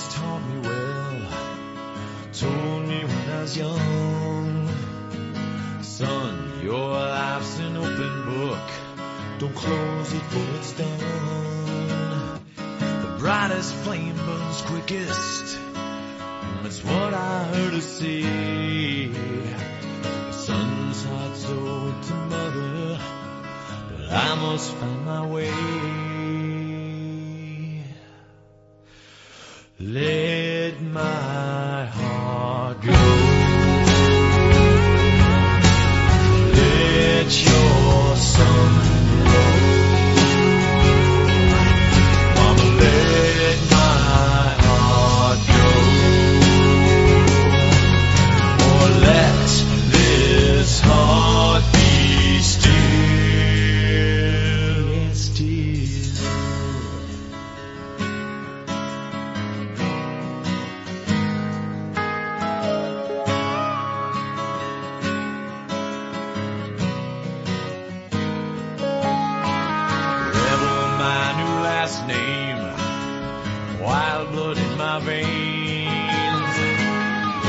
has taught me well, told me when I was young, son, your life's an open book, don't close it till it's done. The brightest flame burns quickest, and that's what I heard to say. Son's heart's owed to mother, but I must find my way. Let my wild blood in my veins.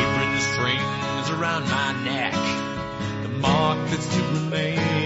Apron strings around my neck, the mark that's to remain.